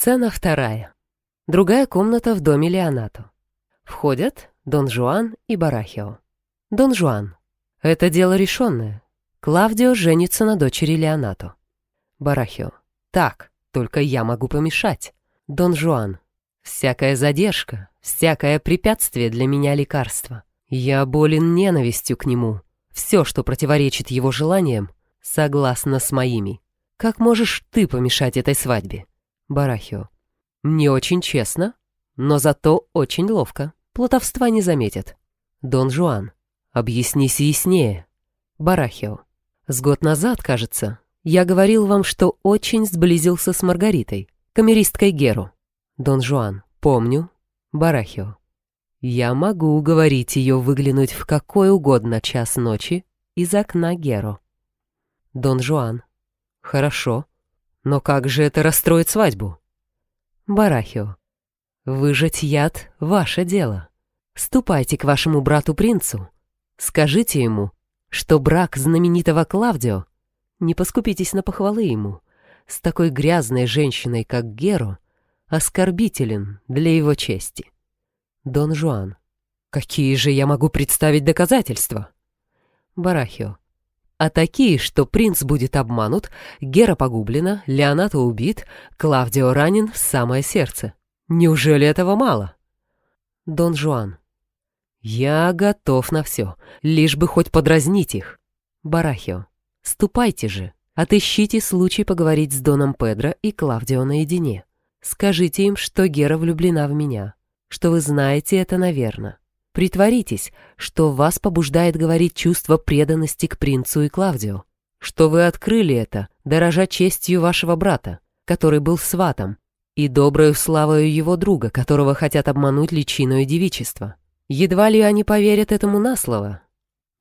Сцена вторая. Другая комната в доме Леонато. Входят Дон Жуан и Барахио. Дон Жуан. Это дело решенное. Клавдио женится на дочери Леонато. Барахио. Так, только я могу помешать. Дон Жуан. Всякая задержка, всякое препятствие для меня лекарство. Я болен ненавистью к нему. Все, что противоречит его желаниям, согласно с моими. Как можешь ты помешать этой свадьбе? Барахио. Не очень честно, но зато очень ловко. Плутовства не заметят. Дон Жуан. Объяснись яснее. Барахио. С год назад, кажется, я говорил вам, что очень сблизился с Маргаритой, камеристкой Геру. Дон Жуан. Помню. Барахио. Я могу уговорить ее выглянуть в какой угодно час ночи из окна Геро. Дон Жуан. Хорошо. Но как же это расстроит свадьбу? Барахио. Выжать яд — ваше дело. Ступайте к вашему брату-принцу. Скажите ему, что брак знаменитого Клавдио, не поскупитесь на похвалы ему, с такой грязной женщиной, как Геро, оскорбителен для его чести. Дон Жуан. Какие же я могу представить доказательства? Барахио. А такие, что принц будет обманут, Гера погублена, Леонато убит, Клавдио ранен в самое сердце. Неужели этого мало? Дон Жуан. Я готов на все, лишь бы хоть подразнить их. Барахио. Ступайте же, отыщите случай поговорить с Доном Педро и Клавдио наедине. Скажите им, что Гера влюблена в меня, что вы знаете это, наверное. Притворитесь, что вас побуждает говорить чувство преданности к принцу и Клавдио, что вы открыли это, дорожа честью вашего брата, который был сватом, и доброю славою его друга, которого хотят обмануть личиной девичества. Едва ли они поверят этому на слово.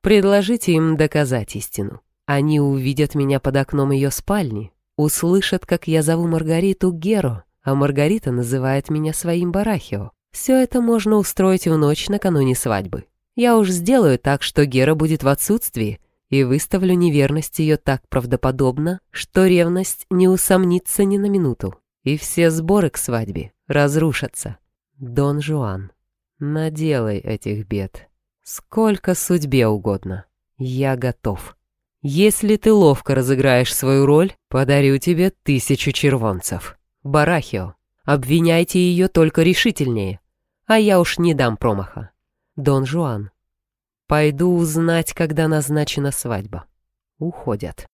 Предложите им доказать истину. Они увидят меня под окном ее спальни, услышат, как я зову Маргариту Геро, а Маргарита называет меня своим Барахио. Все это можно устроить в ночь накануне свадьбы. Я уж сделаю так, что Гера будет в отсутствии, и выставлю неверность ее так правдоподобно, что ревность не усомнится ни на минуту. И все сборы к свадьбе разрушатся. Дон Жуан, наделай этих бед. Сколько судьбе угодно. Я готов. Если ты ловко разыграешь свою роль, подарю тебе тысячу червонцев. Барахио. Обвиняйте ее только решительнее, а я уж не дам промаха. Дон Жуан. Пойду узнать, когда назначена свадьба. Уходят.